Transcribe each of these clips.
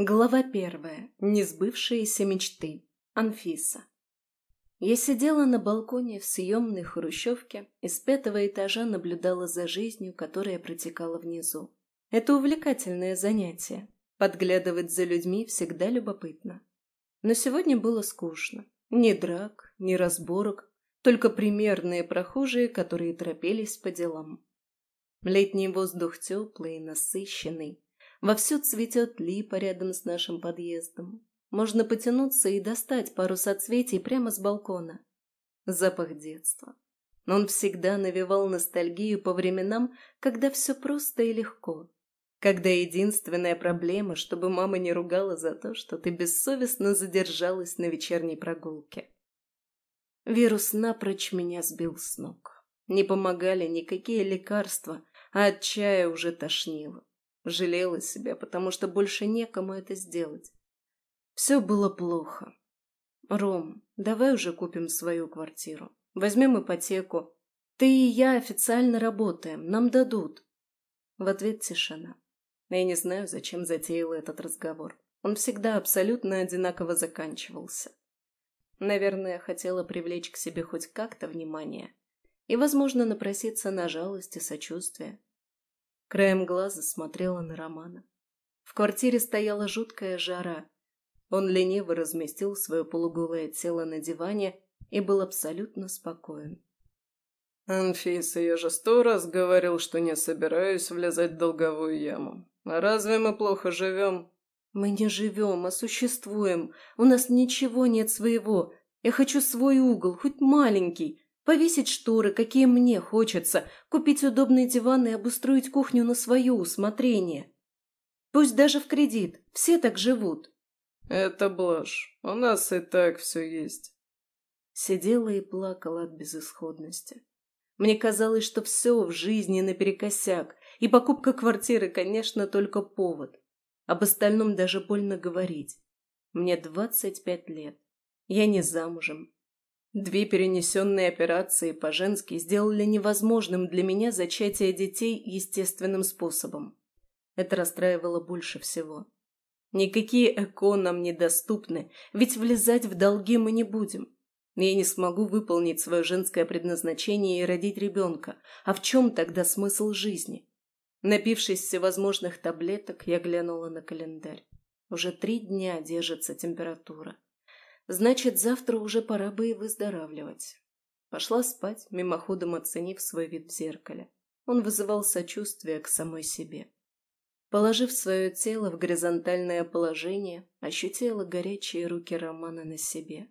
Глава первая. Несбывшиеся мечты. Анфиса. Я сидела на балконе в съемной хрущевке и с пятого этажа наблюдала за жизнью, которая протекала внизу. Это увлекательное занятие. Подглядывать за людьми всегда любопытно. Но сегодня было скучно. Ни драк, ни разборок, только примерные прохожие, которые торопились по делам. Летний воздух теплый и насыщенный, Вовсю цветет липа рядом с нашим подъездом. Можно потянуться и достать пару соцветий прямо с балкона. Запах детства. Он всегда навевал ностальгию по временам, когда все просто и легко. Когда единственная проблема, чтобы мама не ругала за то, что ты бессовестно задержалась на вечерней прогулке. Вирус напрочь меня сбил с ног. Не помогали никакие лекарства, а от чая уже тошнило. Жалела себя, потому что больше некому это сделать. Все было плохо. «Ром, давай уже купим свою квартиру. Возьмем ипотеку. Ты и я официально работаем. Нам дадут». В ответ тишина. Я не знаю, зачем затеял этот разговор. Он всегда абсолютно одинаково заканчивался. Наверное, хотела привлечь к себе хоть как-то внимание и, возможно, напроситься на жалость и сочувствие. Краем глаза смотрела на Романа. В квартире стояла жуткая жара. Он лениво разместил свое полуголое тело на диване и был абсолютно спокоен. «Анфиса, я же сто раз говорил, что не собираюсь влезать в долговую яму. А разве мы плохо живем?» «Мы не живем, а существуем. У нас ничего нет своего. Я хочу свой угол, хоть маленький, Повесить шторы, какие мне хочется, купить удобный диван и обустроить кухню на свое усмотрение. Пусть даже в кредит, все так живут. Это блажь, у нас и так все есть. Сидела и плакала от безысходности. Мне казалось, что все в жизни наперекосяк, и покупка квартиры, конечно, только повод. Об остальном даже больно говорить. Мне двадцать пять лет. Я не замужем, Две перенесенные операции по-женски сделали невозможным для меня зачатие детей естественным способом. Это расстраивало больше всего. Никакие эко нам недоступны, ведь влезать в долги мы не будем. Я не смогу выполнить свое женское предназначение и родить ребенка. А в чем тогда смысл жизни? Напившись всевозможных таблеток, я глянула на календарь. Уже три дня держится температура. Значит, завтра уже пора бы и выздоравливать. Пошла спать, мимоходом оценив свой вид в зеркале. Он вызывал сочувствие к самой себе. Положив свое тело в горизонтальное положение, ощутила горячие руки Романа на себе.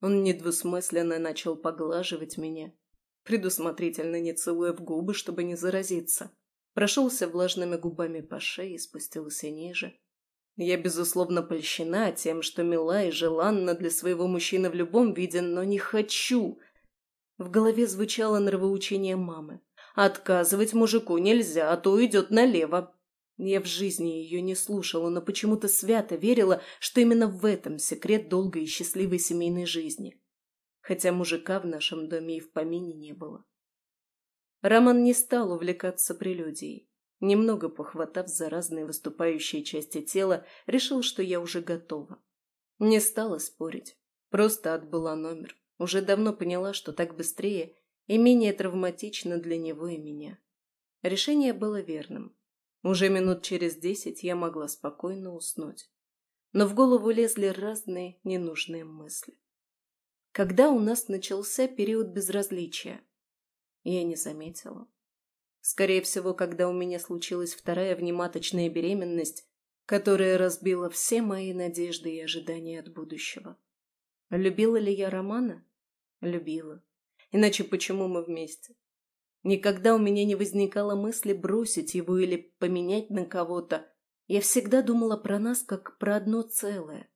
Он недвусмысленно начал поглаживать меня, предусмотрительно не целуя в губы, чтобы не заразиться. Прошелся влажными губами по шее и спустился ниже, я, безусловно, польщена тем, что мила и желанна для своего мужчины в любом виде, но не хочу. В голове звучало нравоучение мамы. Отказывать мужику нельзя, а то идет налево. Я в жизни ее не слушала, но почему-то свято верила, что именно в этом секрет долгой и счастливой семейной жизни. Хотя мужика в нашем доме и в помине не было. Роман не стал увлекаться прелюдией. Немного похватав за разные выступающие части тела, решил, что я уже готова. Не стала спорить, просто отбыла номер. Уже давно поняла, что так быстрее и менее травматично для него и меня. Решение было верным. Уже минут через десять я могла спокойно уснуть. Но в голову лезли разные ненужные мысли. Когда у нас начался период безразличия? Я не заметила. Скорее всего, когда у меня случилась вторая внематочная беременность, которая разбила все мои надежды и ожидания от будущего. Любила ли я Романа? Любила. Иначе почему мы вместе? Никогда у меня не возникало мысли бросить его или поменять на кого-то. Я всегда думала про нас как про одно целое.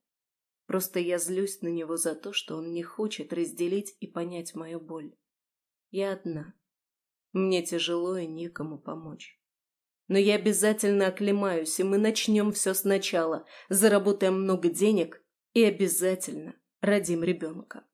Просто я злюсь на него за то, что он не хочет разделить и понять мою боль. Я одна. Мне тяжело и некому помочь. Но я обязательно оклемаюсь, и мы начнем все сначала, заработаем много денег и обязательно родим ребенка.